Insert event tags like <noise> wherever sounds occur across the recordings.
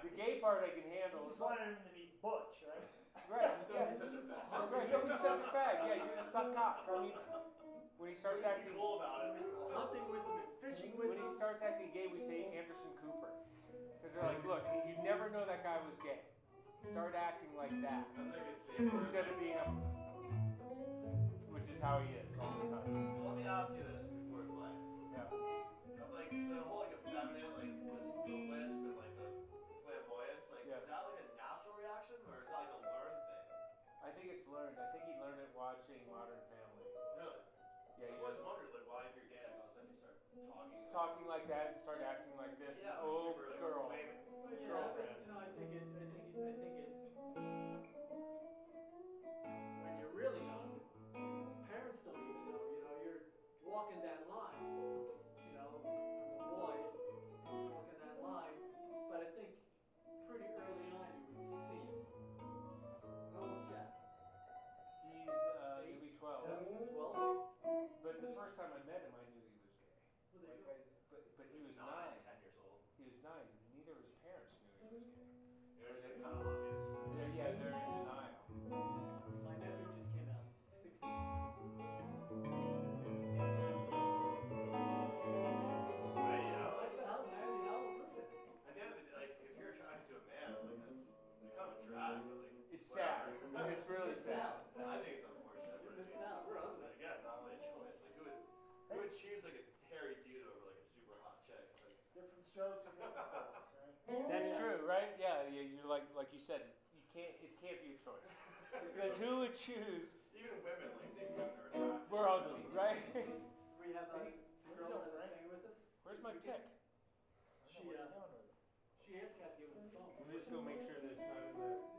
The gay part I can handle. You just wanted him to be Butch, right? <laughs> right. Don't <laughs> yeah. be such a Don't be such a fag. Yeah, you're gonna suck cock. I mean, when he starts acting cool about it, hunting with him fishing with him. When he starts acting gay, we say Anderson Cooper, because they're like, look, you never know that guy was gay. Start acting like that. That's like a Instead of being a which is how he is all the time. So let me ask you this before we play. Yeah. Modern Family. Really? Yeah, I always wondered like why if you're gay, all of a sudden you start talking. Talking like that and start acting like this. Yeah, oh, super, like, Because who would choose? Even women, like, women are attractive. We're ugly, right? we have uh, a girl that is staying with us. Where's my pick? She, uh, she asked Kathy over the phone. Let's go make sure that it's not in there.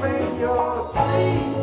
radio.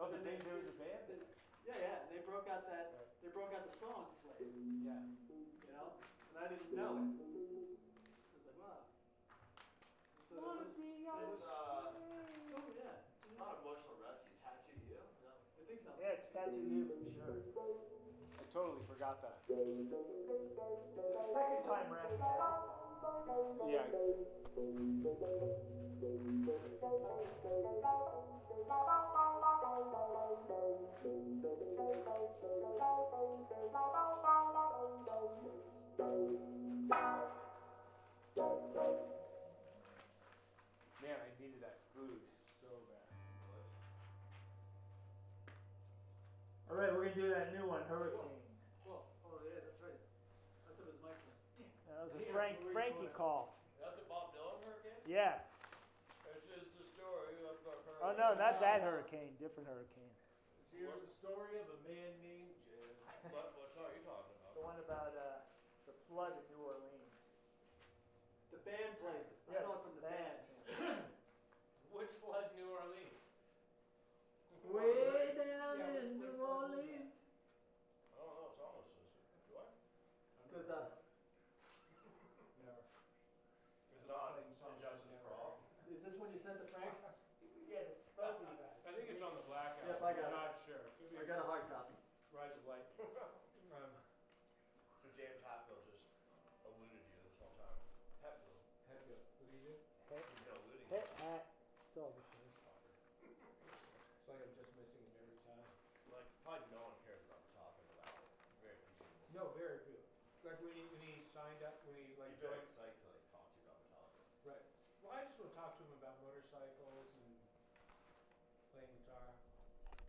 Oh, the name there was a band. Yeah, yeah. They broke out that. They broke out the song "Slave." Yeah. You know, and I didn't know it. I was like, wow. So this is- It's, uh, oh yeah. it's not emotional rescue. Tattoo you. No. I think so. Yeah, it's tattoo you for sure. I totally forgot that. Second time around. Man, I needed that food so bad. All right, we're gonna do that new one, Hurricane. Oh, oh yeah, that's right. I thought it was my turn. That was a Yeah, Frank Frankie recording. call. That's the Bob Dylan hurricane? Yeah. This is the story of the hurricane. Oh no, not that hurricane. Different hurricane. Here's the story of a man named Jim. <laughs> What, what song are you talking about? The one about uh, the flood in New Orleans. The band plays it. I Yeah, know it from the band. <coughs> Which flood New Orleans? Way